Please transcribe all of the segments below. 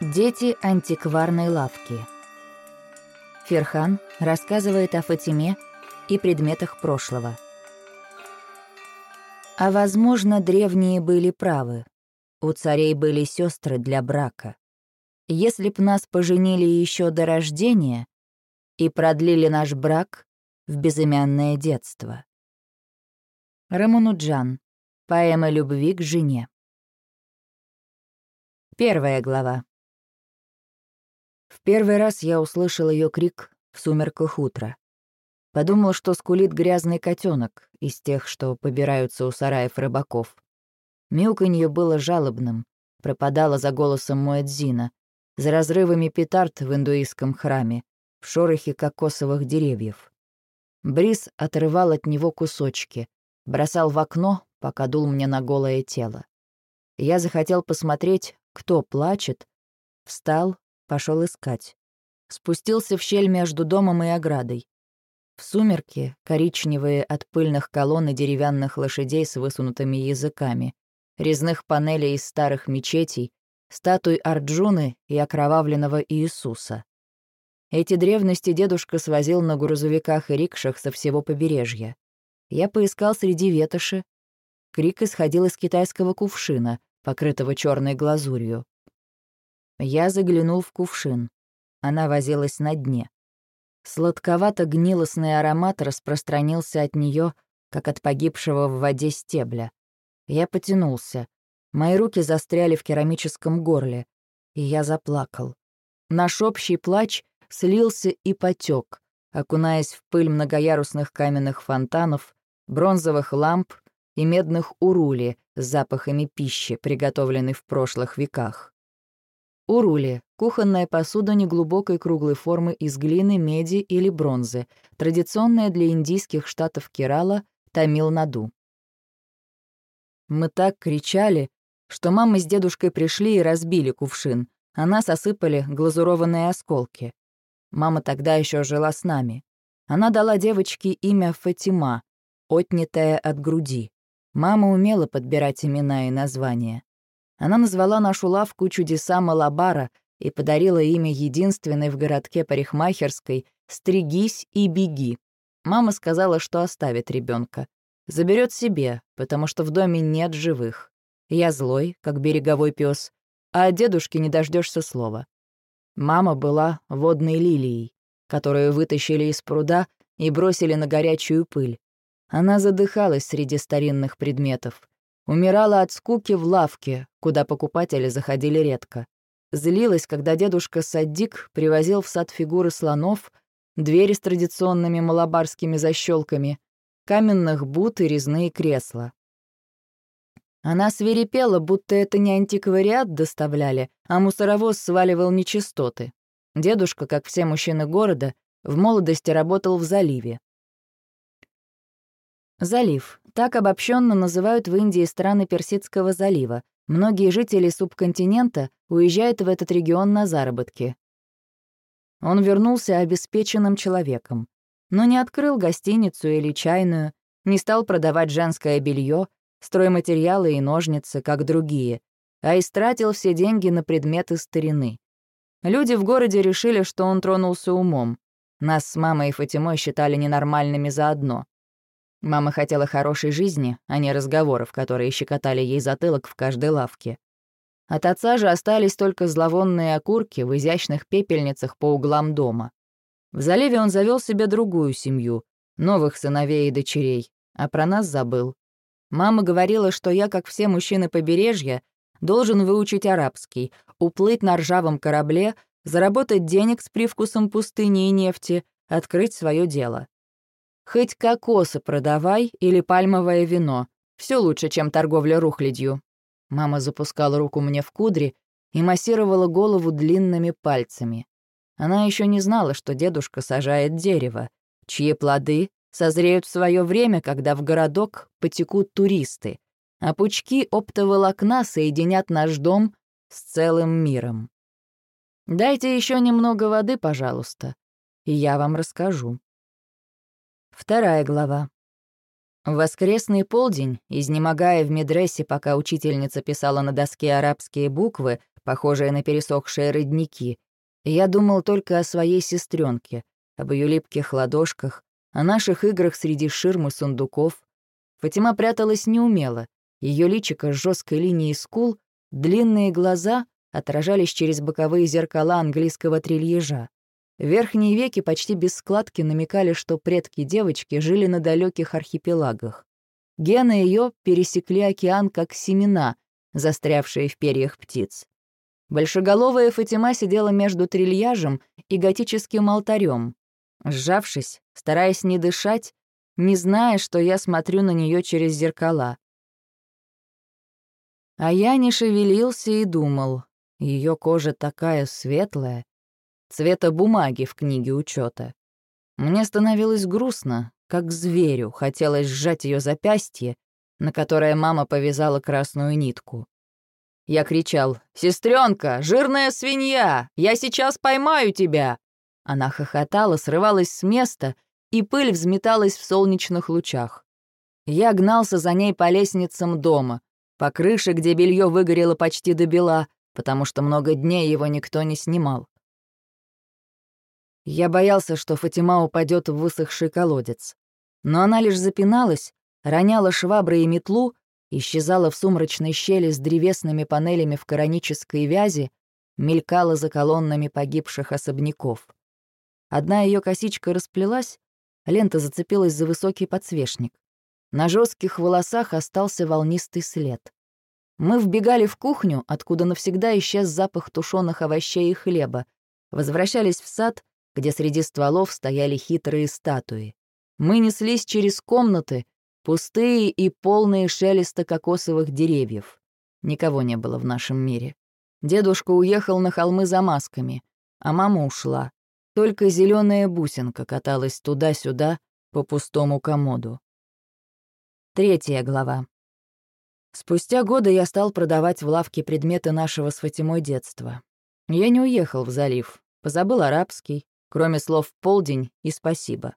Дети антикварной лавки. Ферхан рассказывает о Фатиме и предметах прошлого. А возможно, древние были правы. У царей были сестры для брака. Если б нас поженили еще до рождения и продлили наш брак в безымянное детство. Рамануджан. Поэма любви к жене. Первая глава. В первый раз я услышал ее крик в сумерках утра. Подумал, что скулит грязный котенок из тех, что побираются у сараев рыбаков. Мяуканье было жалобным, пропадало за голосом Муэдзина, за разрывами петард в индуистском храме, в шорохе кокосовых деревьев. Бриз отрывал от него кусочки, бросал в окно, пока дул мне на голое тело. Я захотел посмотреть, кто плачет, встал, пошел искать. Спустился в щель между домом и оградой. В сумерки, коричневые от пыльных колонн и деревянных лошадей с высунутыми языками, резных панелей из старых мечетей, статуй Арджуны и окровавленного Иисуса. Эти древности дедушка свозил на грузовиках и рикшах со всего побережья. Я поискал среди ветоши. Крик исходил из китайского кувшина, покрытого черной глазурью. Я заглянул в кувшин. Она возилась на дне. Сладковато-гнилостный аромат распространился от нее, как от погибшего в воде стебля. Я потянулся. Мои руки застряли в керамическом горле, и я заплакал. Наш общий плач слился и потек, окунаясь в пыль многоярусных каменных фонтанов, бронзовых ламп и медных урули с запахами пищи, приготовленной в прошлых веках. Урули — кухонная посуда неглубокой круглой формы из глины, меди или бронзы, традиционная для индийских штатов Керала, Тамил-Наду. Мы так кричали, что мама с дедушкой пришли и разбили кувшин, а нас осыпали глазурованные осколки. Мама тогда еще жила с нами. Она дала девочке имя Фатима, отнятое от груди. Мама умела подбирать имена и названия. Она назвала нашу лавку «Чудеса Малабара» и подарила имя единственной в городке парикмахерской «Стригись и беги». Мама сказала, что оставит ребенка, Заберет себе, потому что в доме нет живых. Я злой, как береговой пес, а от дедушки не дождешься слова. Мама была водной лилией, которую вытащили из пруда и бросили на горячую пыль. Она задыхалась среди старинных предметов. Умирала от скуки в лавке, куда покупатели заходили редко. Злилась, когда дедушка Саддик привозил в сад фигуры слонов, двери с традиционными малабарскими защелками, каменных бут и резные кресла. Она свирепела, будто это не антиквариат доставляли, а мусоровоз сваливал нечистоты. Дедушка, как все мужчины города, в молодости работал в заливе. Залив. Так обобщенно называют в Индии страны Персидского залива. Многие жители субконтинента уезжают в этот регион на заработки. Он вернулся обеспеченным человеком. Но не открыл гостиницу или чайную, не стал продавать женское белье, стройматериалы и ножницы, как другие, а истратил все деньги на предметы старины. Люди в городе решили, что он тронулся умом. Нас с мамой и Фатимой считали ненормальными заодно. Мама хотела хорошей жизни, а не разговоров, которые щекотали ей затылок в каждой лавке. От отца же остались только зловонные окурки в изящных пепельницах по углам дома. В заливе он завел себе другую семью, новых сыновей и дочерей, а про нас забыл. Мама говорила, что я, как все мужчины побережья, должен выучить арабский, уплыть на ржавом корабле, заработать денег с привкусом пустыни и нефти, открыть свое дело. Хоть кокосы продавай или пальмовое вино. Все лучше, чем торговля рухлядью. Мама запускала руку мне в кудри и массировала голову длинными пальцами. Она еще не знала, что дедушка сажает дерево, чьи плоды созреют в свое время, когда в городок потекут туристы, а пучки оптоволокна соединят наш дом с целым миром. Дайте еще немного воды, пожалуйста, и я вам расскажу. Вторая глава. Воскресный полдень, изнемогая в медресе, пока учительница писала на доске арабские буквы, похожие на пересохшие родники. Я думал только о своей сестренке, об ее липких ладошках, о наших играх среди ширм и сундуков. Фатима пряталась неумело. Ее личико с жесткой линией скул, длинные глаза отражались через боковые зеркала английского трильежа. Верхние веки почти без складки намекали, что предки девочки жили на далеких архипелагах. Гены ее пересекли океан как семена, застрявшие в перьях птиц. Большеголовая Фатима сидела между трильяжем и готическим алтарем. Сжавшись, стараясь не дышать, не зная, что я смотрю на нее через зеркала. А я не шевелился и думал, ее кожа такая светлая, цвета бумаги в книге учета. Мне становилось грустно, как зверю, хотелось сжать ее запястье, на которое мама повязала красную нитку. Я кричал «Сестренка, жирная свинья! Я сейчас поймаю тебя!» Она хохотала, срывалась с места, и пыль взметалась в солнечных лучах. Я гнался за ней по лестницам дома, по крыше, где белье выгорело почти до бела, потому что много дней его никто не снимал. Я боялся, что Фатима упадет в высохший колодец. Но она лишь запиналась, роняла швабры и метлу, исчезала в сумрачной щели с древесными панелями в коронической вязи, мелькала за колоннами погибших особняков. Одна ее косичка расплелась, лента зацепилась за высокий подсвечник. На жестких волосах остался волнистый след. Мы вбегали в кухню, откуда навсегда исчез запах тушеных овощей и хлеба, возвращались в сад, где среди стволов стояли хитрые статуи. Мы неслись через комнаты, пустые и полные шелеста кокосовых деревьев. Никого не было в нашем мире. Дедушка уехал на холмы за масками, а мама ушла. Только зеленая бусинка каталась туда-сюда по пустому комоду. Третья глава. Спустя годы я стал продавать в лавке предметы нашего с Фатимой детства. Я не уехал в залив, позабыл арабский, кроме слов «полдень» и «спасибо».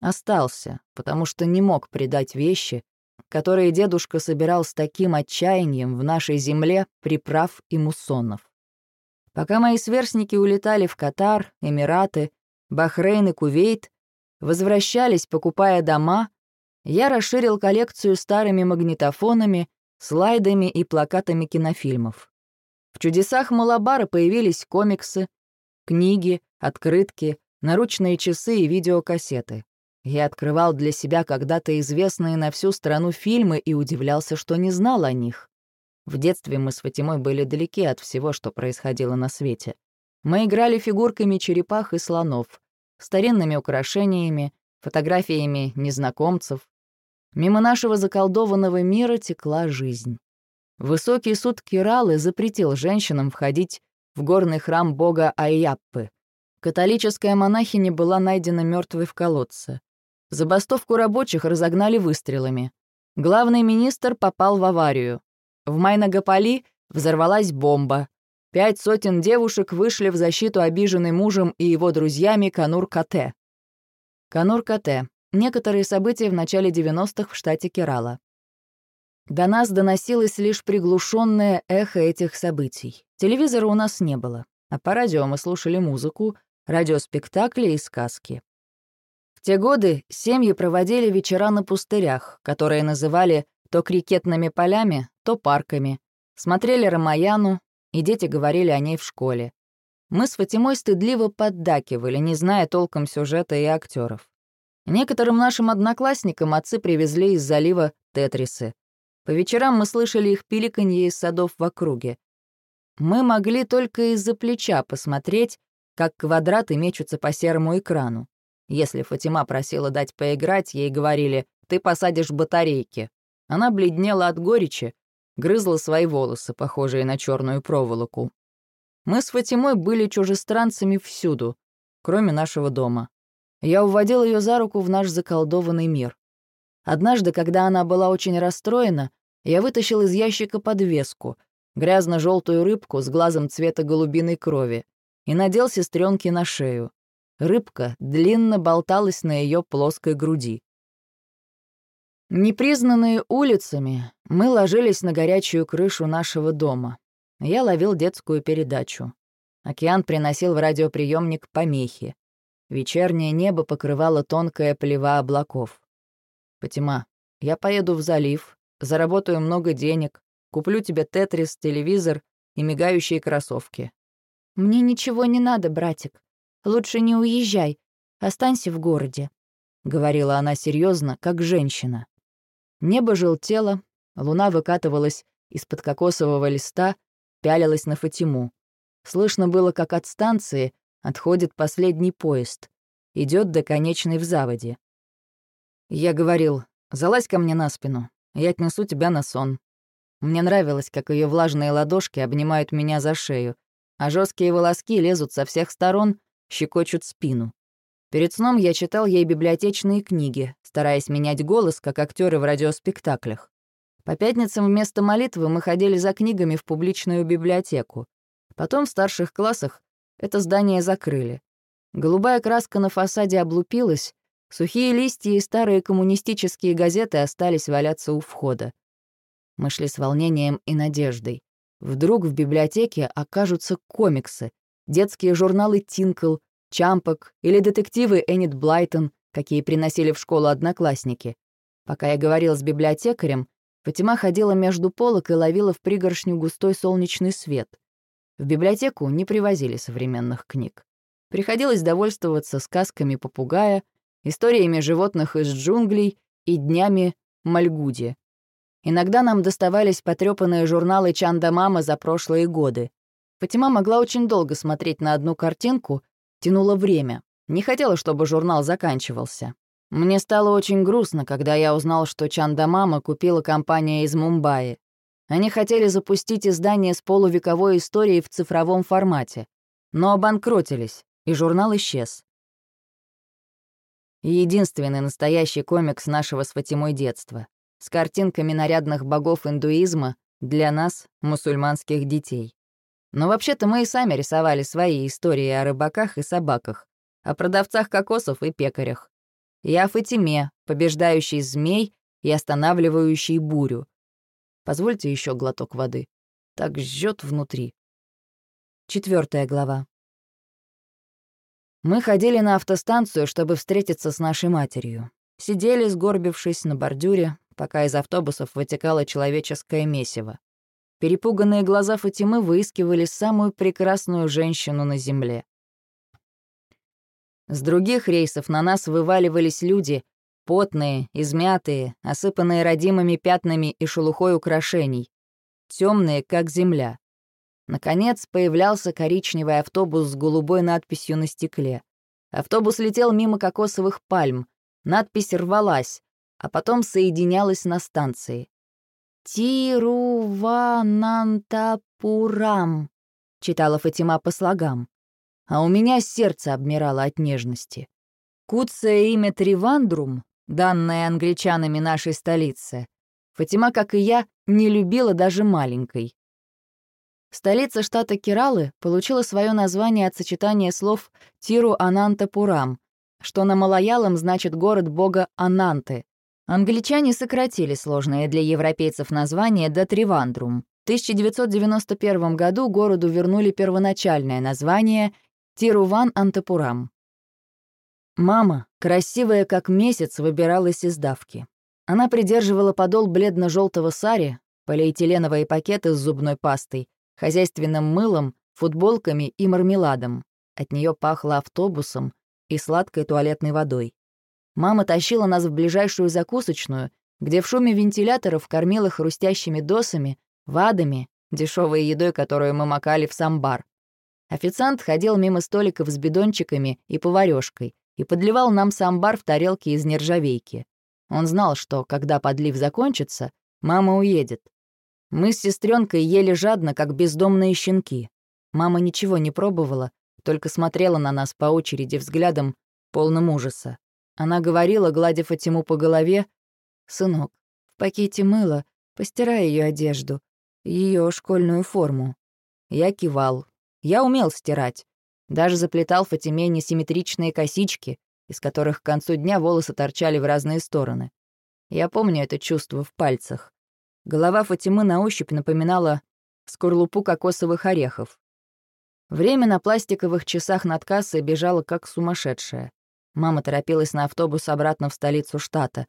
Остался, потому что не мог предать вещи, которые дедушка собирал с таким отчаянием в нашей земле приправ и муссонов. Пока мои сверстники улетали в Катар, Эмираты, Бахрейн и Кувейт, возвращались, покупая дома, я расширил коллекцию старыми магнитофонами, слайдами и плакатами кинофильмов. В «Чудесах Малабара» появились комиксы, книги, открытки, наручные часы и видеокассеты. Я открывал для себя когда-то известные на всю страну фильмы и удивлялся, что не знал о них. В детстве мы с Фатимой были далеки от всего, что происходило на свете. Мы играли фигурками черепах и слонов, старинными украшениями, фотографиями незнакомцев. Мимо нашего заколдованного мира текла жизнь. Высокий суд Киралы запретил женщинам входить в горный храм бога Айяппы. Католическая монахиня была найдена мертвой в колодце. Забастовку рабочих разогнали выстрелами. Главный министр попал в аварию. В Майнагаполи взорвалась бомба. Пять сотен девушек вышли в защиту обиженной мужем и его друзьями Канур-Кате. Канур-Кате. Некоторые события в начале 90-х в штате Керала. До нас доносилось лишь приглушенное эхо этих событий. Телевизора у нас не было, а по радио мы слушали музыку, радиоспектакли и сказки. В те годы семьи проводили вечера на пустырях, которые называли то крикетными полями, то парками, смотрели Рамаяну, и дети говорили о ней в школе. Мы с Фатимой стыдливо поддакивали, не зная толком сюжета и актеров. Некоторым нашим одноклассникам отцы привезли из залива тетрисы, по вечерам мы слышали их пиликанье из садов в округе. Мы могли только из-за плеча посмотреть, как квадраты мечутся по серому экрану. Если Фатима просила дать поиграть, ей говорили «ты посадишь батарейки». Она бледнела от горечи, грызла свои волосы, похожие на черную проволоку. Мы с Фатимой были чужестранцами всюду, кроме нашего дома. Я уводил ее за руку в наш заколдованный мир. Однажды, когда она была очень расстроена, я вытащил из ящика подвеску, грязно-желтую рыбку с глазом цвета голубиной крови, и надел сестренке на шею. Рыбка длинно болталась на ее плоской груди. Непризнанные улицами, мы ложились на горячую крышу нашего дома. Я ловил детскую передачу. Океан приносил в радиоприемник помехи. Вечернее небо покрывало тонкая плева облаков. «Патима, я поеду в залив, заработаю много денег, куплю тебе тетрис, телевизор и мигающие кроссовки». «Мне ничего не надо, братик. Лучше не уезжай. Останься в городе», — говорила она серьезно, как женщина. Небо желтело, луна выкатывалась из-под кокосового листа, пялилась на Фатиму. Слышно было, как от станции отходит последний поезд. идет до конечной в заводе. Я говорил, залазь ко мне на спину, я отнесу тебя на сон. Мне нравилось, как ее влажные ладошки обнимают меня за шею, а жесткие волоски лезут со всех сторон, щекочут спину. Перед сном я читал ей библиотечные книги, стараясь менять голос, как актеры в радиоспектаклях. По пятницам вместо молитвы мы ходили за книгами в публичную библиотеку. Потом в старших классах это здание закрыли. Голубая краска на фасаде облупилась, сухие листья и старые коммунистические газеты остались валяться у входа. Мы шли с волнением и надеждой. Вдруг в библиотеке окажутся комиксы, детские журналы «Тинкл», «Чампок» или детективы Эннет Блайтон, какие приносили в школу одноклассники. Пока я говорил с библиотекарем, Фатима ходила между полок и ловила в пригоршню густой солнечный свет. В библиотеку не привозили современных книг. Приходилось довольствоваться сказками попугая, историями животных из джунглей и днями Мальгуди. Иногда нам доставались потрёпанные журналы Чанда Мама за прошлые годы. Фатима могла очень долго смотреть на одну картинку, тянула время, не хотела, чтобы журнал заканчивался. Мне стало очень грустно, когда я узнал, что Чанда Мама купила компания из Мумбаи. Они хотели запустить издание с полувековой историей в цифровом формате, но обанкротились, и журнал исчез. Единственный настоящий комикс нашего с Фатимой детства, с картинками нарядных богов индуизма для нас, мусульманских детей. Но вообще-то мы и сами рисовали свои истории о рыбаках и собаках, о продавцах кокосов и пекарях. И о Фатиме, побеждающей змей и останавливающей бурю. Позвольте еще глоток воды. Так жжет внутри. Четвертая глава. Мы ходили на автостанцию, чтобы встретиться с нашей матерью. Сидели, сгорбившись на бордюре, пока из автобусов вытекало человеческое месиво. Перепуганные глаза Фатимы выискивали самую прекрасную женщину на земле. С других рейсов на нас вываливались люди, потные, измятые, осыпанные родимыми пятнами и шелухой украшений, темные, как земля. Наконец появлялся коричневый автобус с голубой надписью на стекле. Автобус летел мимо кокосовых пальм, надпись рвалась, а потом соединялась на станции. «Тируванантапурам», — читала Фатима по слогам. А у меня сердце обмирало от нежности. Куцое имя Тривандрум, данное англичанами нашей столице, Фатима, как и я, не любила даже маленькой. Столица штата Кералы получила свое название от сочетания слов Тиру Анантапурам, что на малаялом значит город бога Ананты, Англичане сократили сложное для европейцев название до Тривандрум. В 1991 году городу вернули первоначальное название Тируван-Антапурам. Мама, красивая как месяц, выбиралась из давки. Она придерживала подол бледно желтого сари, полиэтиленовые пакеты с зубной пастой, хозяйственным мылом, футболками и мармеладом. От нее пахло автобусом и сладкой туалетной водой. Мама тащила нас в ближайшую закусочную, где в шуме вентиляторов кормила хрустящими досами, вадами, дешевой едой, которую мы макали в самбар. Официант ходил мимо столиков с бидончиками и поварёшкой и подливал нам самбар в тарелки из нержавейки. Он знал, что, когда подлив закончится, мама уедет. Мы с сестренкой ели жадно, как бездомные щенки. Мама ничего не пробовала, только смотрела на нас по очереди взглядом, полным ужаса. Она говорила, гладя Фатиму по голове, «Сынок, в пакете мыла, постирай ее одежду, ее школьную форму». Я кивал. Я умел стирать. Даже заплетал Фатиме несимметричные косички, из которых к концу дня волосы торчали в разные стороны. Я помню это чувство в пальцах. Голова Фатимы на ощупь напоминала скорлупу кокосовых орехов. Время на пластиковых часах над кассой бежало как сумасшедшее. Мама торопилась на автобус обратно в столицу штата.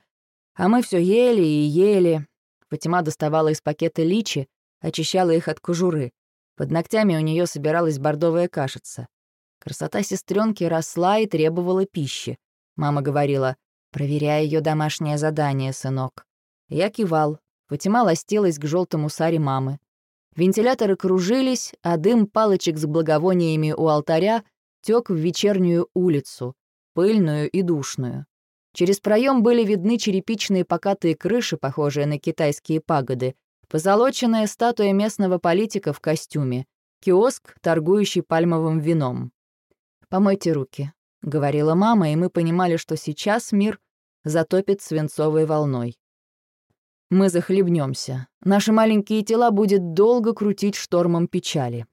А мы все ели и ели. Фатима доставала из пакета личи, очищала их от кожуры. Под ногтями у нее собиралась бордовая кашица. Красота сестренки росла и требовала пищи. Мама говорила, «Проверяй ее домашнее задание, сынок». Я кивал. Фатима ластилась к желтому саре мамы. Вентиляторы кружились, а дым палочек с благовониями у алтаря тек в вечернюю улицу, пыльную и душную. Через проем были видны черепичные покатые крыши, похожие на китайские пагоды, позолоченная статуя местного политика в костюме, киоск, торгующий пальмовым вином. «Помойте руки», — говорила мама, и мы понимали, что сейчас мир затопит свинцовой волной. Мы захлебнемся. Наши маленькие тела будет долго крутить штормом печали.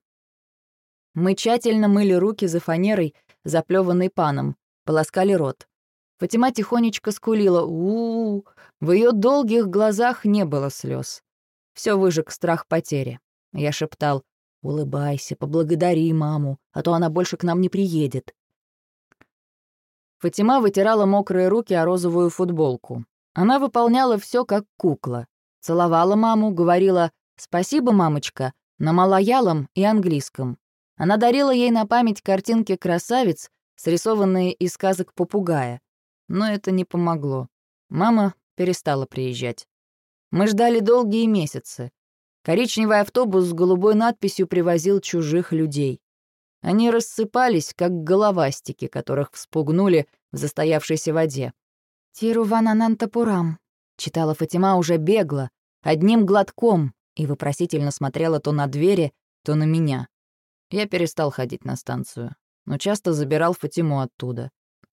Мы тщательно мыли руки за фанерой, заплеванной паном, полоскали рот. Фатима тихонечко скулила у, -у, -у. В ее долгих глазах не было слез. Все выжег страх потери. Я шептал «Улыбайся, поблагодари маму, а то она больше к нам не приедет». Фатима вытирала мокрые руки о розовую футболку. Она выполняла все как кукла. Целовала маму, говорила «Спасибо, мамочка» на малоялом и английском. Она дарила ей на память картинки красавиц, срисованные из сказок попугая. Но это не помогло. Мама перестала приезжать. Мы ждали долгие месяцы. Коричневый автобус с голубой надписью привозил чужих людей. Они рассыпались, как головастики, которых вспугнули в застоявшейся воде. «Тирувананантапурам», — читала Фатима уже бегло, одним глотком, и вопросительно смотрела то на двери, то на меня. Я перестал ходить на станцию, но часто забирал Фатиму оттуда.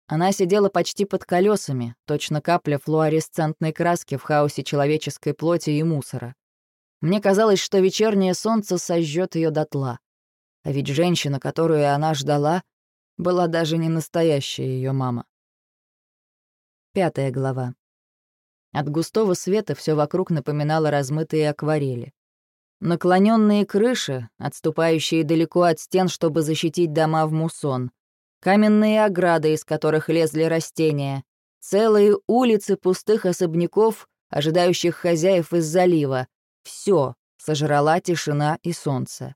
Она сидела почти под колесами, точно капля флуоресцентной краски в хаосе человеческой плоти и мусора. Мне казалось, что вечернее солнце сожжет ее дотла. А ведь женщина, которую она ждала, была даже не настоящая ее мама. Пятая глава. От густого света все вокруг напоминало размытые акварели. Наклоненные крыши, отступающие далеко от стен, чтобы защитить дома в мусон. Каменные ограды, из которых лезли растения. Целые улицы пустых особняков, ожидающих хозяев из залива. Все сожрала тишина и солнце.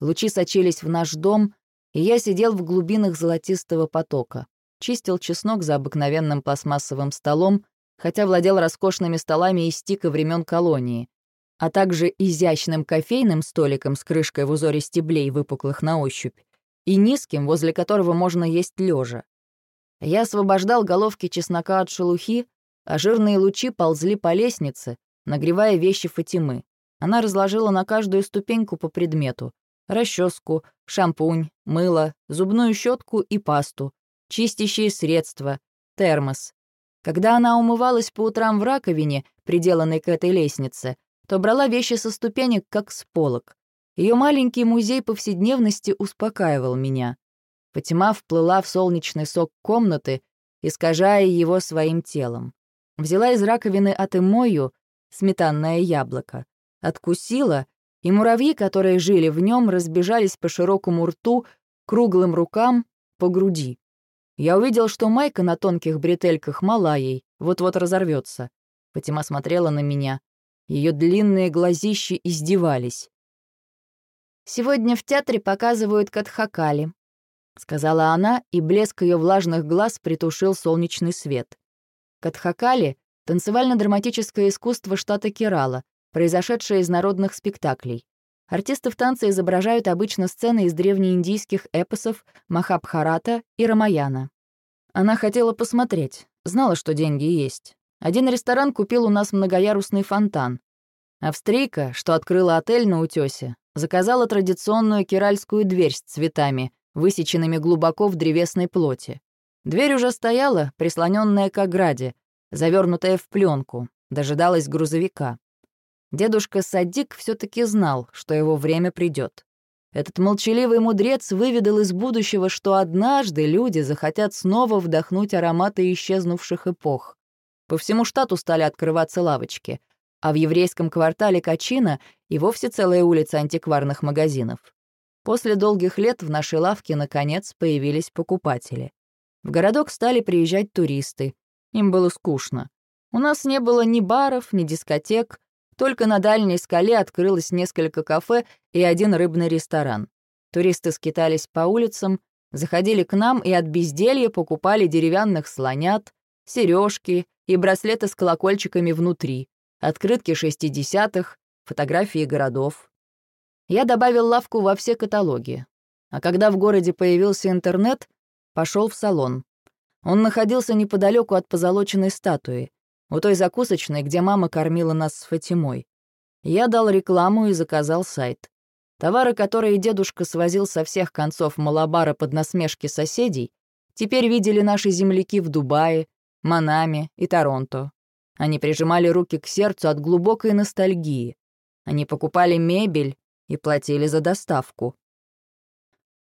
Лучи сочились в наш дом, и я сидел в глубинах золотистого потока чистил чеснок за обыкновенным пластмассовым столом, хотя владел роскошными столами из тика времен колонии, а также изящным кофейным столиком с крышкой в узоре стеблей, выпуклых на ощупь, и низким, возле которого можно есть лежа. Я освобождал головки чеснока от шелухи, а жирные лучи ползли по лестнице, нагревая вещи Фатимы. Она разложила на каждую ступеньку по предмету — расческу, шампунь, мыло, зубную щетку и пасту, чистящие средства, термос. Когда она умывалась по утрам в раковине, приделанной к этой лестнице, то брала вещи со ступенек, как с полок. Ее маленький музей повседневности успокаивал меня. Фатима вплыла в солнечный сок комнаты, искажая его своим телом. Взяла из раковины от эмою сметанное яблоко, откусила, и муравьи, которые жили в нем, разбежались по широкому рту, круглым рукам, по груди. Я увидел, что майка на тонких бретельках мала ей, вот-вот разорвется. Фатима смотрела на меня. Ее длинные глазищи издевались. «Сегодня в театре показывают Катхакали», — сказала она, и блеск ее влажных глаз притушил солнечный свет. Катхакали — танцевально-драматическое искусство штата Керала, произошедшее из народных спектаклей. Артисты в танце изображают обычно сцены из древнеиндийских эпосов Махабхарата и Рамаяна. Она хотела посмотреть, знала, что деньги есть. Один ресторан купил у нас многоярусный фонтан. Австрийка, что открыла отель на утёсе, заказала традиционную киральскую дверь с цветами, высеченными глубоко в древесной плоти. Дверь уже стояла, прислоненная к ограде, завернутая в пленку, дожидалась грузовика. Дедушка Садик все таки знал, что его время придет. Этот молчаливый мудрец выведал из будущего, что однажды люди захотят снова вдохнуть ароматы исчезнувших эпох. По всему штату стали открываться лавочки. а в еврейском квартале Качина и вовсе целая улица антикварных магазинов. После долгих лет в нашей лавке, наконец, появились покупатели. В городок стали приезжать туристы. Им было скучно. У нас не было ни баров, ни дискотек, только на дальней скале открылось несколько кафе и один рыбный ресторан. Туристы скитались по улицам, заходили к нам и от безделья покупали деревянных слонят, сережки и браслеты с колокольчиками внутри, открытки шестидесятых, фотографии городов. Я добавил лавку во все каталоги. А когда в городе появился интернет, пошел в салон. Он находился неподалеку от позолоченной статуи, у той закусочной, где мама кормила нас с Фатимой. Я дал рекламу и заказал сайт. Товары, которые дедушка свозил со всех концов Малабара под насмешки соседей, теперь видели наши земляки в Дубае, Манаме и Торонто. Они прижимали руки к сердцу от глубокой ностальгии. Они покупали мебель и платили за доставку.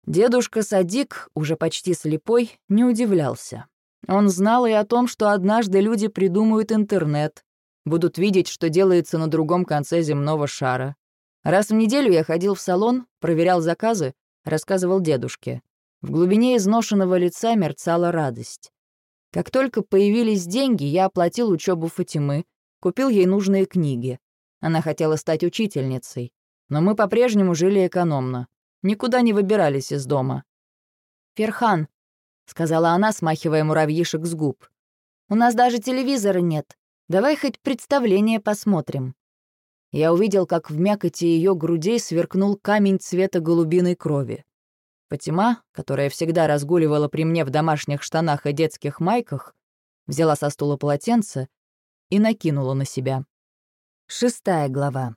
Дедушка Садик, уже почти слепой, не удивлялся. Он знал и о том, что однажды люди придумают интернет, будут видеть, что делается на другом конце земного шара. Раз в неделю я ходил в салон, проверял заказы, рассказывал дедушке. В глубине изношенного лица мерцала радость. Как только появились деньги, я оплатил учебу Фатимы, купил ей нужные книги. Она хотела стать учительницей, но мы по-прежнему жили экономно. Никуда не выбирались из дома. «Ферхан», — сказала она, смахивая муравьишек с губ. «У нас даже телевизора нет. Давай хоть представление посмотрим». Я увидел, как в мякоти ее грудей сверкнул камень цвета голубиной крови. Фатима, которая всегда разгуливала при мне в домашних штанах и детских майках, взяла со стула полотенце и накинула на себя. Шестая глава.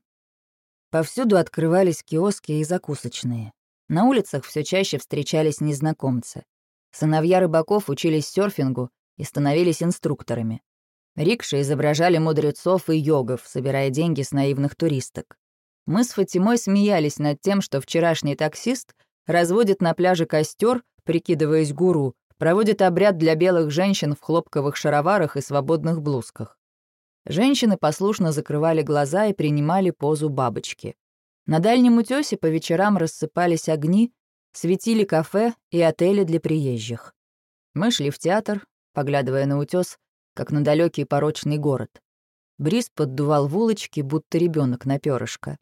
Повсюду открывались киоски и закусочные. На улицах все чаще встречались незнакомцы. Сыновья рыбаков учились серфингу и становились инструкторами. Рикши изображали мудрецов и йогов, собирая деньги с наивных туристок. Мы с Фатимой смеялись над тем, что вчерашний таксист разводит на пляже костер, прикидываясь гуру, проводит обряд для белых женщин в хлопковых шароварах и свободных блузках. Женщины послушно закрывали глаза и принимали позу бабочки. На дальнем утёсе по вечерам рассыпались огни, светили кафе и отели для приезжих. Мы шли в театр, поглядывая на утёс, как на далекий порочный город. Бриз поддувал в улочки, будто ребенок на перышко.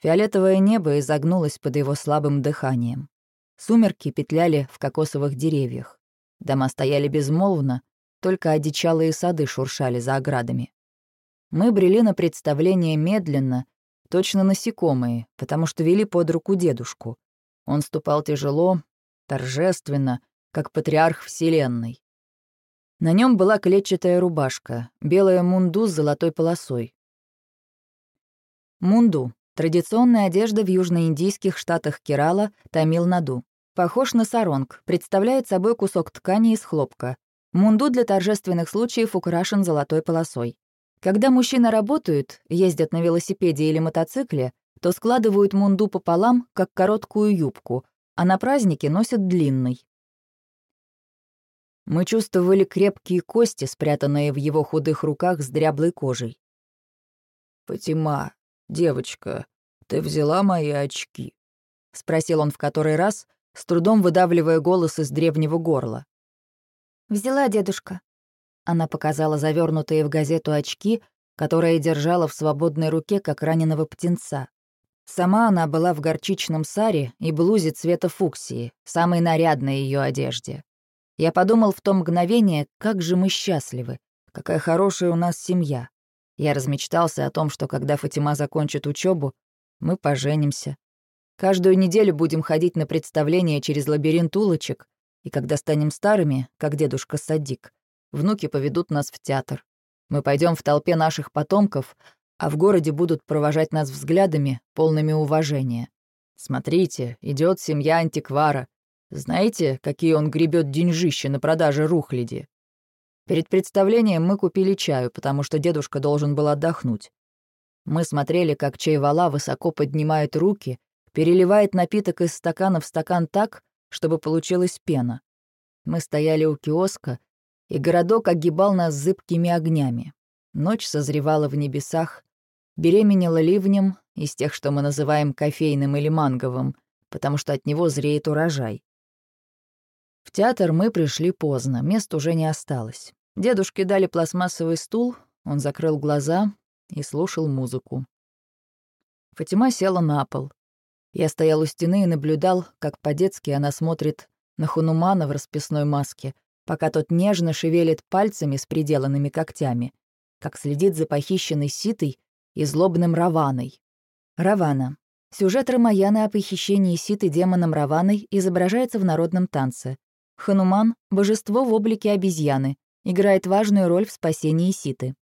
Фиолетовое небо изогнулось под его слабым дыханием. Сумерки петляли в кокосовых деревьях. Дома стояли безмолвно, только одичалые сады шуршали за оградами. Мы брели на представление медленно, Точно насекомые, потому что вели под руку дедушку. Он ступал тяжело, торжественно, как патриарх Вселенной. На нем была клетчатая рубашка, белая мунду с золотой полосой. Мунду — традиционная одежда в южноиндийских штатах Керала, Тамил-Наду. Похож на саронг, представляет собой кусок ткани из хлопка. Мунду для торжественных случаев украшен золотой полосой. Когда мужчины работают, ездят на велосипеде или мотоцикле, то складывают мунду пополам, как короткую юбку, а на празднике носят длинный. Мы чувствовали крепкие кости, спрятанные в его худых руках с дряблой кожей. «Фатима, девочка, ты взяла мои очки?» — спросил он в который раз, с трудом выдавливая голос из древнего горла. «Взяла, дедушка», она показала завернутые в газету очки, которые держала в свободной руке, как раненого птенца. Сама она была в горчичном саре и блузе цвета фуксии, самой нарядной ее одежде. Я подумал в то мгновение, как же мы счастливы, какая хорошая у нас семья. Я размечтался о том, что когда Фатима закончит учебу, мы поженимся. Каждую неделю будем ходить на представления через лабиринт улочек, и когда станем старыми, как дедушка Садик, Внуки поведут нас в театр. Мы пойдем в толпе наших потомков, а в городе будут провожать нас взглядами, полными уважения. Смотрите, идет семья антиквара. Знаете, какие он гребет деньжища на продаже рухляди? Перед представлением мы купили чаю, потому что дедушка должен был отдохнуть. Мы смотрели, как чайвала высоко поднимает руки, переливает напиток из стакана в стакан так, чтобы получилась пена. Мы стояли у киоска и городок огибал нас зыбкими огнями. Ночь созревала в небесах, беременела ливнем из тех, что мы называем кофейным или манговым, потому что от него зреет урожай. В театр мы пришли поздно, мест уже не осталось. Дедушке дали пластмассовый стул, он закрыл глаза и слушал музыку. Фатима села на пол. Я стоял у стены и наблюдал, как по-детски она смотрит на Хунумана в расписной маске, пока тот нежно шевелит пальцами с приделанными когтями, как следит за похищенной ситой и злобным Раваной. Равана. Сюжет Рамаяна о похищении ситы демоном Раваной изображается в народном танце. Хануман — божество в облике обезьяны, играет важную роль в спасении ситы.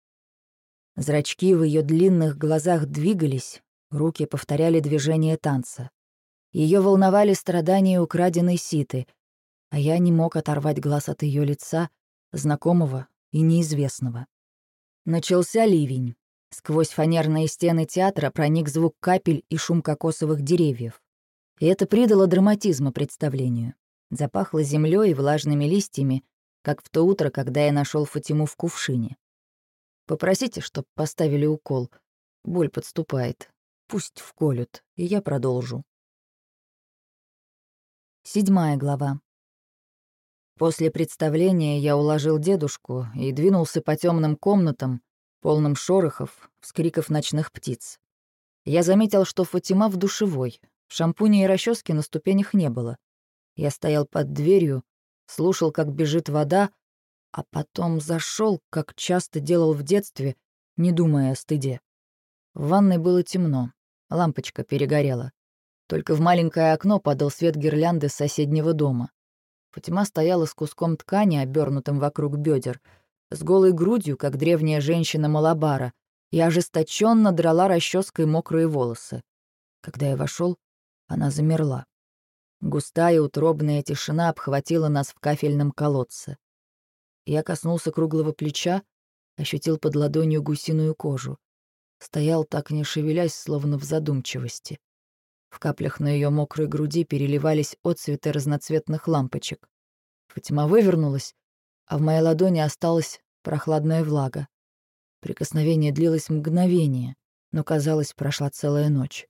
Зрачки в ее длинных глазах двигались, руки повторяли движение танца. Ее волновали страдания украденной ситы, а я не мог оторвать глаз от ее лица, знакомого и неизвестного. Начался ливень. Сквозь фанерные стены театра проник звук капель и шум кокосовых деревьев. И это придало драматизма представлению. Запахло землей и влажными листьями, как в то утро, когда я нашел Фатиму в кувшине. Попросите, чтоб поставили укол. Боль подступает. Пусть вколют, и я продолжу. Седьмая глава. После представления я уложил дедушку и двинулся по темным комнатам, полным шорохов, вскриков ночных птиц. Я заметил, что Фатима в душевой. Шампуня и расчески на ступенях не было. Я стоял под дверью, слушал, как бежит вода, а потом зашел, как часто делал в детстве, не думая о стыде. В ванной было темно, лампочка перегорела. Только в маленькое окно падал свет гирлянды соседнего дома. Фатима стояла с куском ткани, обернутым вокруг бедер, с голой грудью, как древняя женщина Малабара, и ожесточенно драла расческой мокрые волосы. Когда я вошел, она замерла. Густая утробная тишина обхватила нас в кафельном колодце. Я коснулся круглого плеча, ощутил под ладонью гусиную кожу. Стоял так, не шевелясь, словно в задумчивости. В каплях на ее мокрой груди переливались отцветы разноцветных лампочек. Фатима вывернулась, а в моей ладони осталась прохладная влага. Прикосновение длилось мгновение, но, казалось, прошла целая ночь.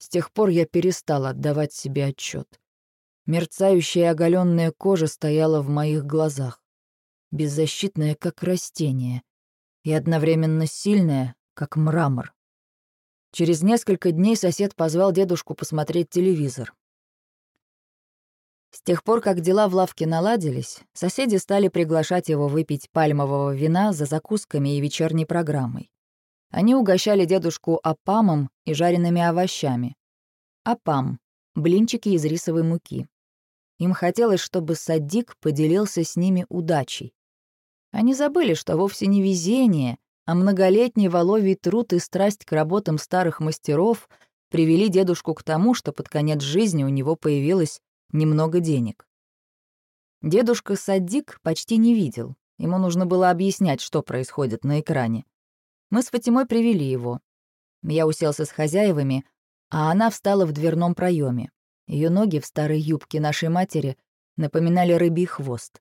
С тех пор я перестал отдавать себе отчет. Мерцающая оголенная кожа стояла в моих глазах беззащитная, как растение, и одновременно сильная, как мрамор. Через несколько дней сосед позвал дедушку посмотреть телевизор. С тех пор, как дела в лавке наладились, соседи стали приглашать его выпить пальмового вина за закусками и вечерней программой. Они угощали дедушку апамом и жареными овощами. Апам — блинчики из рисовой муки. Им хотелось, чтобы Садик поделился с ними удачей. Они забыли, что вовсе не везение, а многолетний воловий труд и страсть к работам старых мастеров привели дедушку к тому, что под конец жизни у него появилось немного денег. Дедушка Садик почти не видел. Ему нужно было объяснять, что происходит на экране. Мы с Фатимой привели его. Я уселся с хозяевами, а она встала в дверном проеме. Ее ноги в старой юбке нашей матери напоминали рыбий хвост.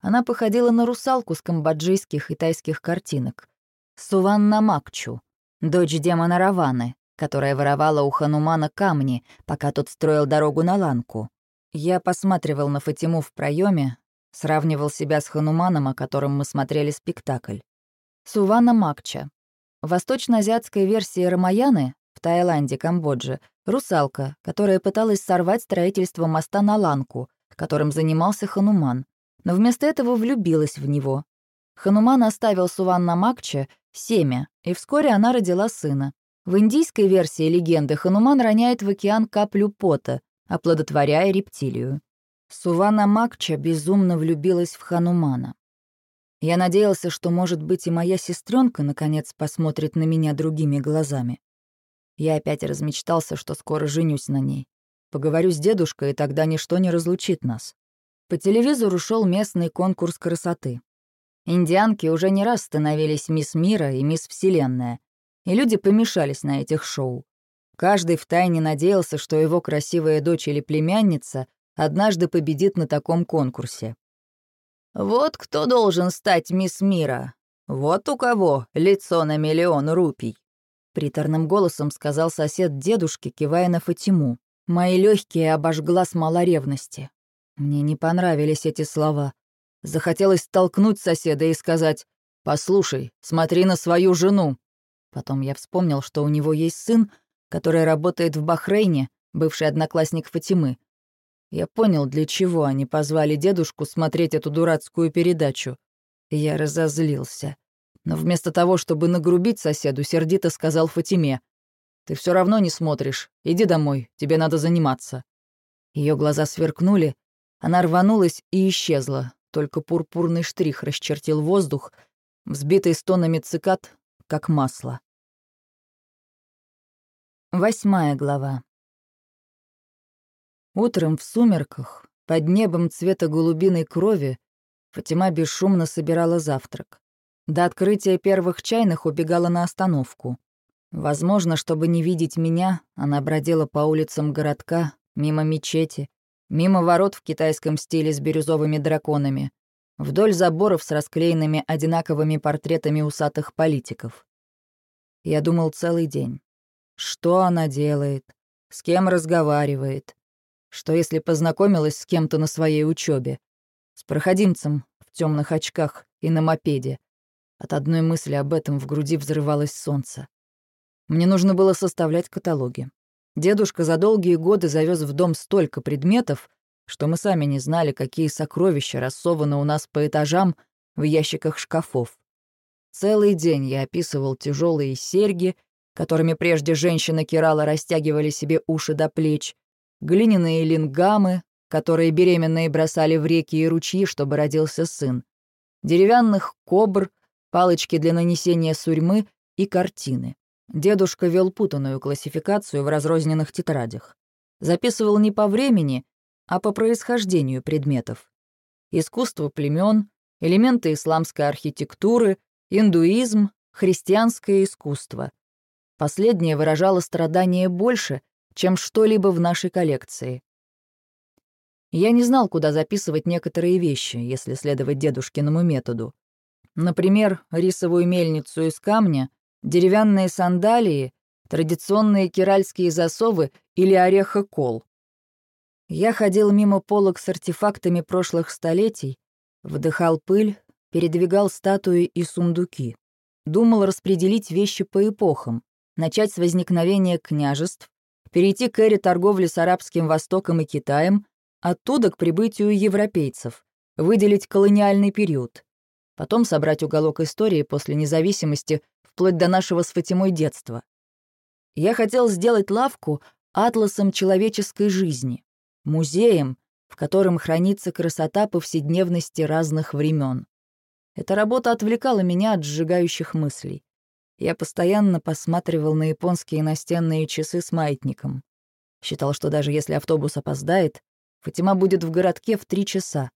Она походила на русалку с камбоджийских и тайских картинок. Суванна Макчу, дочь демона Раваны, которая воровала у Ханумана камни, пока тот строил дорогу на Ланку. Я посматривал на Фатиму в проеме, сравнивал себя с Хануманом, о котором мы смотрели спектакль. Сувана Макча. В восточно-азиатской версии Рамаяны в Таиланде, Камбодже, русалка, которая пыталась сорвать строительство моста на Ланку, которым занимался Хануман но вместо этого влюбилась в него. Хануман оставил Суванна Макча семя, и вскоре она родила сына. В индийской версии легенды Хануман роняет в океан каплю пота, оплодотворяя рептилию. Сувана Макча безумно влюбилась в Ханумана. Я надеялся, что, может быть, и моя сестренка наконец посмотрит на меня другими глазами. Я опять размечтался, что скоро женюсь на ней. Поговорю с дедушкой, и тогда ничто не разлучит нас. По телевизору шел местный конкурс красоты. Индианки уже не раз становились мисс Мира и мисс Вселенная, и люди помешались на этих шоу. Каждый втайне надеялся, что его красивая дочь или племянница однажды победит на таком конкурсе. «Вот кто должен стать мисс Мира. Вот у кого лицо на миллион рупий». приторным голосом сказал сосед дедушки, кивая на Фатиму. Мои легкие обожгла смола ревности. Мне не понравились эти слова. Захотелось толкнуть соседа и сказать «Послушай, смотри на свою жену». Потом я вспомнил, что у него есть сын, который работает в Бахрейне, бывший одноклассник Фатимы. Я понял, для чего они позвали дедушку смотреть эту дурацкую передачу. Я разозлился. Но вместо того, чтобы нагрубить соседу, сердито сказал Фатиме. «Ты все равно не смотришь. Иди домой, тебе надо заниматься». Ее глаза сверкнули, она рванулась и исчезла, только пурпурный штрих расчертил воздух, взбитый стонами цикад, как масло. Восьмая глава. Утром в сумерках, под небом цвета голубиной крови, Фатима бесшумно собирала завтрак. До открытия первых чайных убегала на остановку. Возможно, чтобы не видеть меня, она бродила по улицам городка, мимо мечети, мимо ворот в китайском стиле с бирюзовыми драконами, вдоль заборов с расклеенными одинаковыми портретами усатых политиков. Я думал целый день. Что она делает? С кем разговаривает? Что если познакомилась с кем-то на своей учебе? С проходимцем в темных очках и на мопеде. От одной мысли об этом в груди взрывалось солнце. Мне нужно было составлять каталоги. Дедушка за долгие годы завез в дом столько предметов, что мы сами не знали, какие сокровища рассованы у нас по этажам в ящиках шкафов. Целый день я описывал тяжелые серьги, которыми прежде женщины Кирала растягивали себе уши до плеч, глиняные лингамы, которые беременные бросали в реки и ручьи, чтобы родился сын, деревянных кобр — палочки для нанесения сурьмы и картины. Дедушка вел путанную классификацию в разрозненных тетрадях. Записывал не по времени, а по происхождению предметов. Искусство племен, элементы исламской архитектуры, индуизм, христианское искусство. Последнее выражало страдание больше, чем что-либо в нашей коллекции. Я не знал, куда записывать некоторые вещи, если следовать дедушкиному методу. Например, рисовую мельницу из камня, деревянные сандалии, традиционные киральские засовы или ореха-кол. Я ходил мимо полок с артефактами прошлых столетий, вдыхал пыль, передвигал статуи и сундуки. Думал распределить вещи по эпохам, начать с возникновения княжеств, перейти к эре торговли с Арабским Востоком и Китаем, оттуда к прибытию европейцев, выделить колониальный период, потом собрать уголок истории после независимости вплоть до нашего с Фатимой детства. Я хотел сделать лавку атласом человеческой жизни, музеем, в котором хранится красота повседневности разных времен. Эта работа отвлекала меня от сжигающих мыслей. Я постоянно посматривал на японские настенные часы с маятником. Считал, что даже если автобус опоздает, Фатима будет в городке в три часа.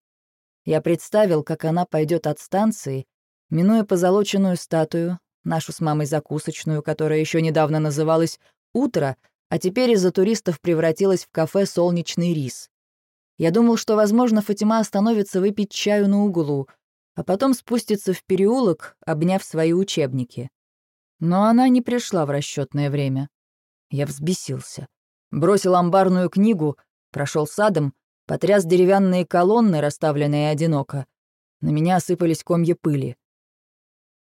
Я представил, как она пойдет от станции, минуя позолоченную статую, нашу с мамой закусочную, которая еще недавно называлась «Утро», а теперь из-за туристов превратилась в кафе «Солнечный рис». Я думал, что, возможно, Фатима остановится выпить чаю на углу, а потом спустится в переулок, обняв свои учебники. Но она не пришла в расчетное время. Я взбесился. Бросил амбарную книгу, прошел садом, Потряс деревянные колонны, расставленные одиноко. На меня осыпались комья пыли.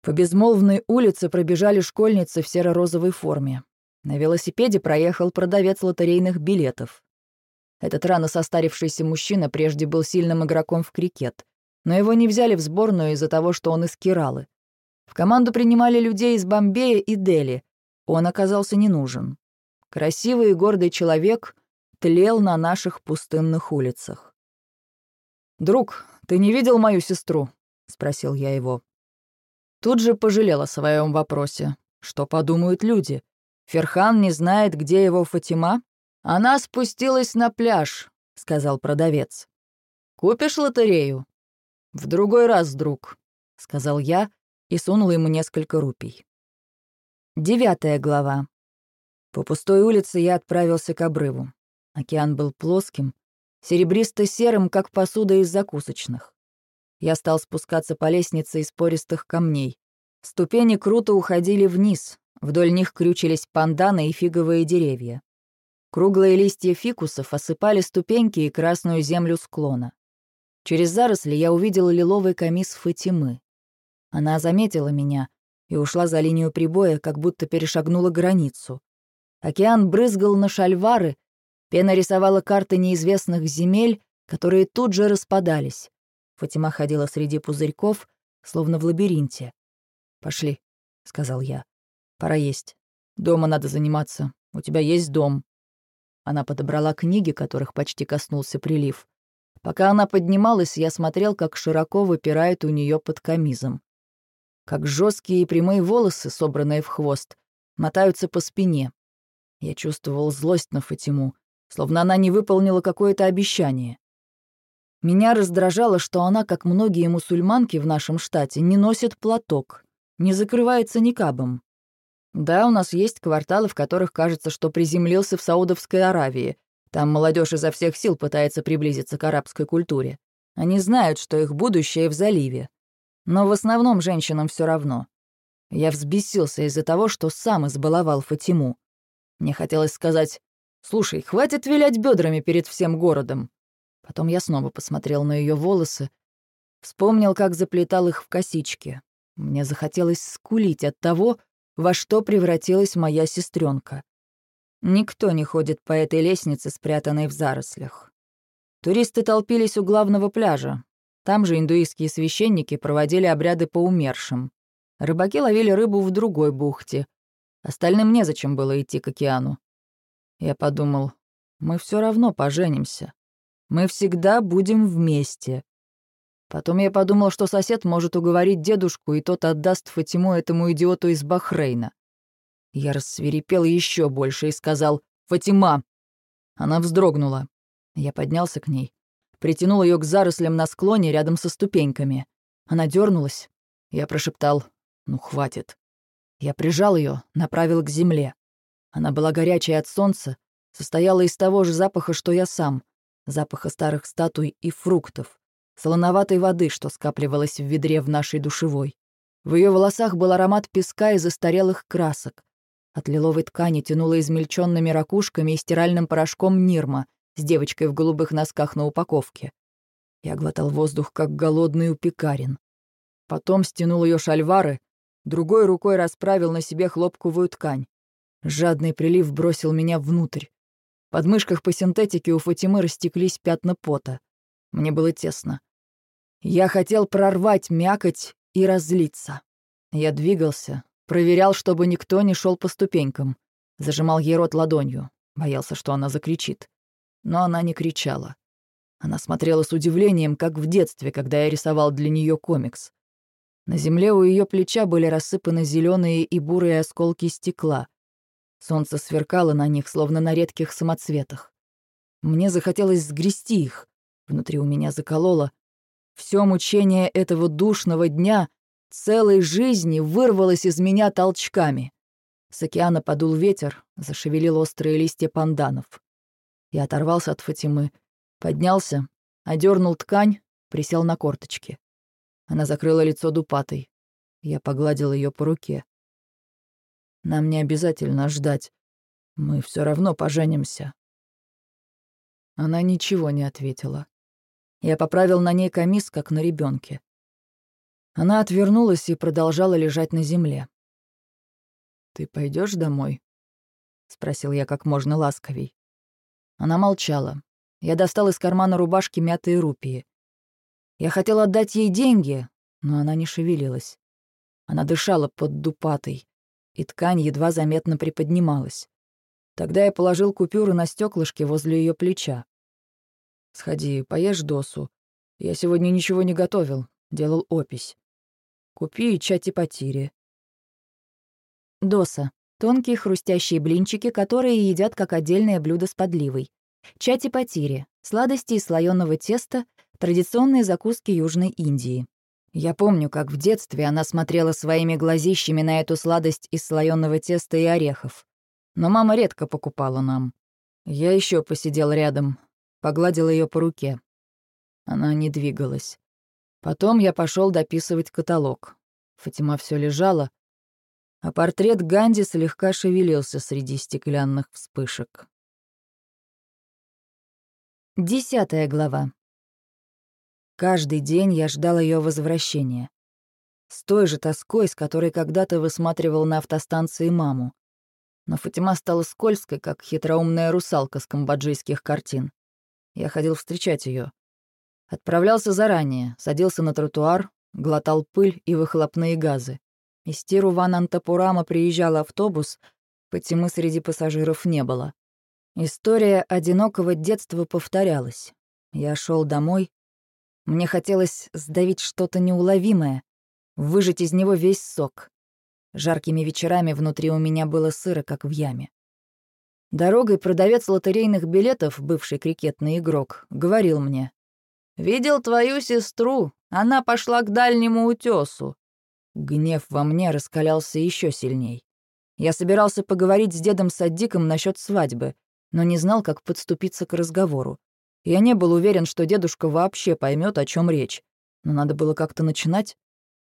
По безмолвной улице пробежали школьницы в серо-розовой форме. На велосипеде проехал продавец лотерейных билетов. Этот рано состарившийся мужчина прежде был сильным игроком в крикет, но его не взяли в сборную из-за того, что он из Киралы. В команду принимали людей из Бомбея и Дели. Он оказался не нужен. Красивый и гордый человек, тлел на наших пустынных улицах. «Друг, ты не видел мою сестру?» — спросил я его. Тут же пожалел о своем вопросе. Что подумают люди? Ферхан не знает, где его Фатима? Она спустилась на пляж, — сказал продавец. «Купишь лотерею?» «В другой раз, друг», — сказал я и сунул ему несколько рупий. Девятая глава. По пустой улице я отправился к обрыву. Океан был плоским, серебристо-серым, как посуда из закусочных. Я стал спускаться по лестнице из пористых камней. Ступени круто уходили вниз, Вдоль них крючились панданы и фиговые деревья. Круглые листья фикусов осыпали ступеньки и красную землю склона. Через заросли я увидела лиловый камис Фатимы. Она заметила меня и ушла за линию прибоя, как будто перешагнула границу. Океан брызгал на шальвары, пена рисовала карты неизвестных земель, которые тут же распадались. Фатима ходила среди пузырьков, словно в лабиринте. «Пошли», — сказал я. Пора есть. Дома надо заниматься. У тебя есть дом». Она подобрала книги, которых почти коснулся прилив. Пока она поднималась, я смотрел, как широко выпирает у нее под камизом. Как жесткие и прямые волосы, собранные в хвост, мотаются по спине. Я чувствовал злость на Фатиму, словно она не выполнила какое-то обещание. Меня раздражало, что она, как многие мусульманки в нашем штате, не носит платок, не закрывается никабом. Да, у нас есть кварталы, в которых кажется, что приземлился в Саудовской Аравии. Там молодежь изо всех сил пытается приблизиться к арабской культуре. Они знают, что их будущее в заливе. Но в основном женщинам все равно. Я взбесился из-за того, что сам избаловал Фатиму. Мне хотелось сказать, «Слушай, хватит вилять бедрами перед всем городом». Потом я снова посмотрел на ее волосы, вспомнил, как заплетал их в косички. Мне захотелось скулить от того, во что превратилась моя сестренка. Никто не ходит по этой лестнице, спрятанной в зарослях. Туристы толпились у главного пляжа. Там же индуистские священники проводили обряды по умершим. Рыбаки ловили рыбу в другой бухте. Остальным незачем было идти к океану. Я подумал, мы все равно поженимся. Мы всегда будем вместе. Потом я подумал, что сосед может уговорить дедушку, и тот отдаст Фатиму этому идиоту из Бахрейна. Я рассверепел еще больше и сказал «Фатима!». Она вздрогнула. Я поднялся к ней, притянул ее к зарослям на склоне рядом со ступеньками. Она дернулась. Я прошептал «Ну, хватит». Я прижал ее, направил к земле. Она была горячая от солнца, состояла из того же запаха, что я сам, запаха старых статуй и фруктов солоноватой воды, что скапливалась в ведре в нашей душевой. В ее волосах был аромат песка и застарелых красок. От лиловой ткани тянуло измельченными ракушками и стиральным порошком Нирма с девочкой в голубых носках на упаковке. Я глотал воздух, как голодный упекарин. Потом стянул ее шальвары, другой рукой расправил на себе хлопковую ткань. Жадный прилив бросил меня внутрь. Под мышках по синтетике у Фатимы растеклись пятна пота. Мне было тесно. Я хотел прорвать мякоть и разлиться. Я двигался, проверял, чтобы никто не шел по ступенькам. Зажимал ей рот ладонью. Боялся, что она закричит. Но она не кричала. Она смотрела с удивлением, как в детстве, когда я рисовал для нее комикс. На земле у ее плеча были рассыпаны зеленые и бурые осколки стекла. Солнце сверкало на них, словно на редких самоцветах. Мне захотелось сгрести их, Внутри у меня закололо. Все мучение этого душного дня, целой жизни вырвалось из меня толчками. С океана подул ветер, зашевелил острые листья панданов. Я оторвался от Фатимы, поднялся, одернул ткань, присел на корточки. Она закрыла лицо дупатой. Я погладил ее по руке. Нам не обязательно ждать. Мы все равно поженимся. Она ничего не ответила. Я поправил на ней камис, как на ребенке. Она отвернулась и продолжала лежать на земле. «Ты пойдешь домой?» — спросил я как можно ласковей. Она молчала. Я достал из кармана рубашки мятые рупии. Я хотел отдать ей деньги, но она не шевелилась. Она дышала под дупатой, и ткань едва заметно приподнималась. Тогда я положил купюры на стеклышки возле ее плеча. Сходи, поешь досу. Я сегодня ничего не готовил, делал опись. Купи чати-патири. Доса. Тонкие хрустящие блинчики, которые едят как отдельное блюдо с подливой. Чати-патири. Сладости из слоёного теста, традиционные закуски Южной Индии. Я помню, как в детстве она смотрела своими глазищами на эту сладость из слоёного теста и орехов. Но мама редко покупала нам. Я еще посидел рядом, Погладил ее по руке. Она не двигалась. Потом я пошел дописывать каталог. Фатима все лежала. А портрет Ганди слегка шевелился среди стеклянных вспышек. Десятая глава. Каждый день я ждал ее возвращения. С той же тоской, с которой когда-то высматривал на автостанции маму. Но Фатима стала скользкой, как хитроумная русалка с камбоджийских картин. Я ходил встречать ее. Отправлялся заранее, садился на тротуар, глотал пыль и выхлопные газы. Из Тиру-Ванантапурама приезжал автобус, Фатимы среди пассажиров не было. История одинокого детства повторялась. Я шел домой. Мне хотелось сдавить что-то неуловимое, выжать из него весь сок. Жаркими вечерами внутри у меня было сыро, как в яме. Дорогой продавец лотерейных билетов, бывший крикетный игрок, говорил мне. «Видел твою сестру, она пошла к дальнему утесу. Гнев во мне раскалялся еще сильней. Я собирался поговорить с дедом Саддиком насчет свадьбы, но не знал, как подступиться к разговору. Я не был уверен, что дедушка вообще поймет, о чем речь. Но надо было как-то начинать.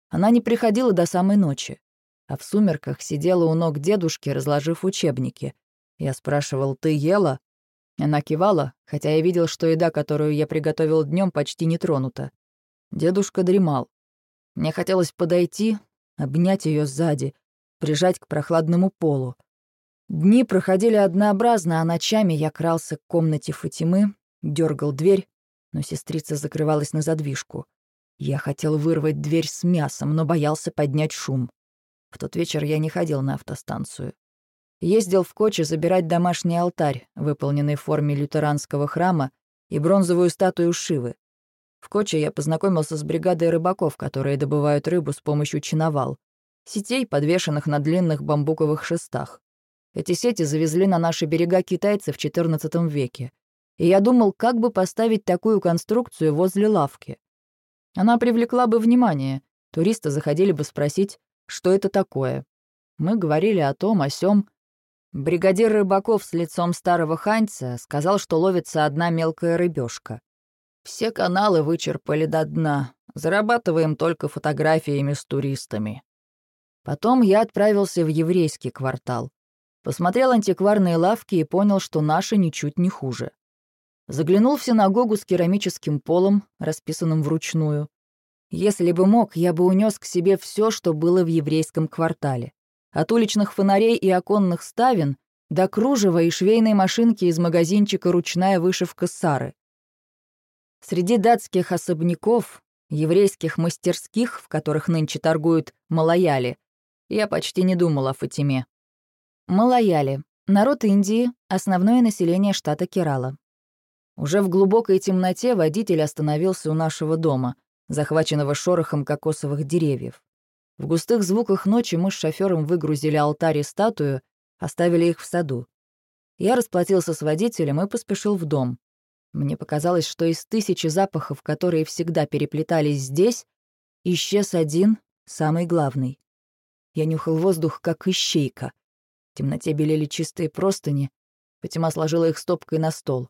Она не приходила до самой ночи. А в сумерках сидела у ног дедушки, разложив учебники. Я спрашивал, «Ты ела?» Она кивала, хотя я видел, что еда, которую я приготовил днем, почти не тронута. Дедушка дремал. Мне хотелось подойти, обнять ее сзади, прижать к прохладному полу. Дни проходили однообразно, а ночами я крался к комнате Фатимы, дергал дверь, но сестрица закрывалась на задвижку. Я хотел вырвать дверь с мясом, но боялся поднять шум. В тот вечер я не ходил на автостанцию. Ездил в Коче забирать домашний алтарь, выполненный в форме лютеранского храма, и бронзовую статую Шивы. В Коче я познакомился с бригадой рыбаков, которые добывают рыбу с помощью чиновал, сетей, подвешенных на длинных бамбуковых шестах. Эти сети завезли на наши берега китайцы в XIV веке. И я думал, как бы поставить такую конструкцию возле лавки. Она привлекла бы внимание. Туристы заходили бы спросить, что это такое. Мы говорили о том, о сём. Бригадир рыбаков с лицом старого ханьца сказал, что ловится одна мелкая рыбешка. Все каналы вычерпали до дна. Зарабатываем только фотографиями с туристами. Потом я отправился в еврейский квартал. Посмотрел антикварные лавки и понял, что наши ничуть не хуже. Заглянул в синагогу с керамическим полом, расписанным вручную. Если бы мог, я бы унес к себе все, что было в еврейском квартале. От уличных фонарей и оконных ставен до кружева и швейной машинки из магазинчика «Ручная вышивка Сары». Среди датских особняков, еврейских мастерских, в которых нынче торгуют малаяли, я почти не думал о Фатиме. Малаяли. Народ Индии, основное население штата Керала. Уже в глубокой темноте водитель остановился у нашего дома, захваченного шорохом кокосовых деревьев. В густых звуках ночи мы с шофёром выгрузили алтарь и статую, оставили их в саду. Я расплатился с водителем и поспешил в дом. Мне показалось, что из тысячи запахов, которые всегда переплетались здесь, исчез один, самый главный. Я нюхал воздух, как ищейка — в темноте белели чистые простыни. Фатима сложила их стопкой на стол.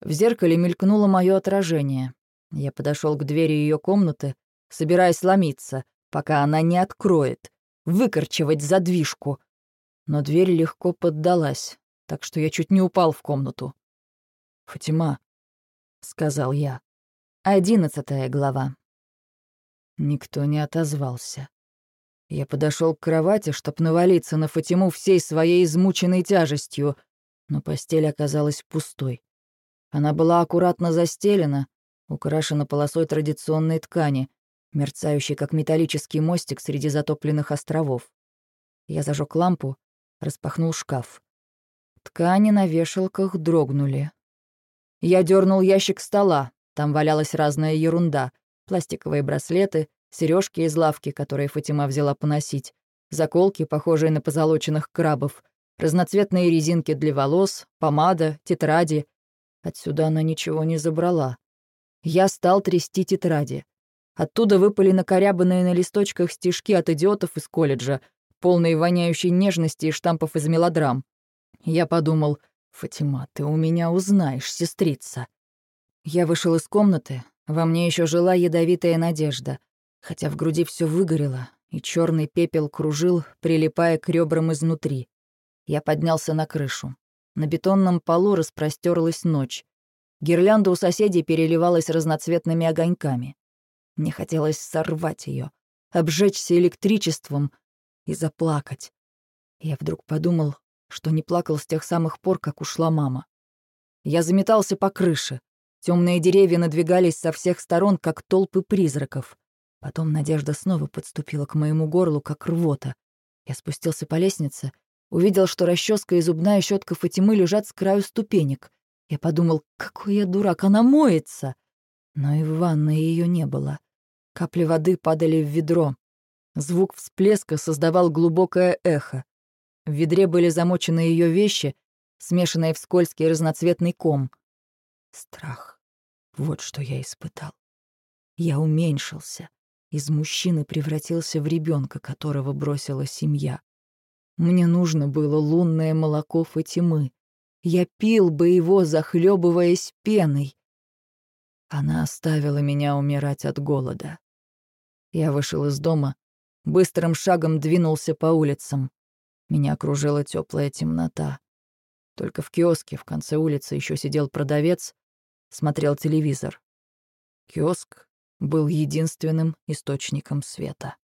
В зеркале мелькнуло мое отражение. Я подошел к двери ее комнаты, собираясь ломиться, пока она не откроет, выкорчевать задвижку. Но дверь легко поддалась, так что я чуть не упал в комнату. «Фатима», — сказал я. Одиннадцатая глава. Никто не отозвался. Я подошел к кровати, чтоб навалиться на Фатиму всей своей измученной тяжестью, но постель оказалась пустой. Она была аккуратно застелена, украшена полосой традиционной ткани, мерцающей как металлический мостик среди затопленных островов. Я зажег лампу, распахнул шкаф. Ткани на вешалках дрогнули. Я дернул ящик стола, там валялась разная ерунда, пластиковые браслеты, сережки из лавки, которые Фатима взяла поносить, заколки, похожие на позолоченных крабов, разноцветные резинки для волос, помада, тетради. Отсюда она ничего не забрала. Я стал трясти тетради. Оттуда выпали накорябанные на листочках стишки от идиотов из колледжа, полные воняющей нежности и штампов из мелодрам. Я подумал, «Фатима, ты у меня узнаешь, сестрица». Я вышел из комнаты, во мне еще жила ядовитая надежда — хотя в груди все выгорело, и черный пепел кружил, прилипая к ребрам изнутри. Я поднялся на крышу. На бетонном полу распростерлась ночь. Гирлянда у соседей переливалась разноцветными огоньками. Мне хотелось сорвать ее, обжечься электричеством и заплакать. Я вдруг подумал, что не плакал с тех самых пор, как ушла мама. Я заметался по крыше. Темные деревья надвигались со всех сторон, как толпы призраков. Потом надежда снова подступила к моему горлу, как рвота. Я спустился по лестнице, увидел, что расческа и зубная щетка Фатимы лежат с краю ступенек. Я подумал, какой я дурак, она моется. Но и в ванной ее не было. Капли воды падали в ведро. Звук всплеска создавал глубокое эхо. В ведре были замочены ее вещи, смешанные в скользкий разноцветный ком. Страх. Вот что я испытал. Я уменьшился. Из мужчины превратился в ребенка, которого бросила семья. Мне нужно было лунное молоко Фатимы. Я пил бы его, захлебываясь пеной. Она оставила меня умирать от голода. Я вышел из дома, быстрым шагом двинулся по улицам. Меня окружила теплая темнота. Только в киоске в конце улицы еще сидел продавец, смотрел телевизор. Киоск был единственным источником света.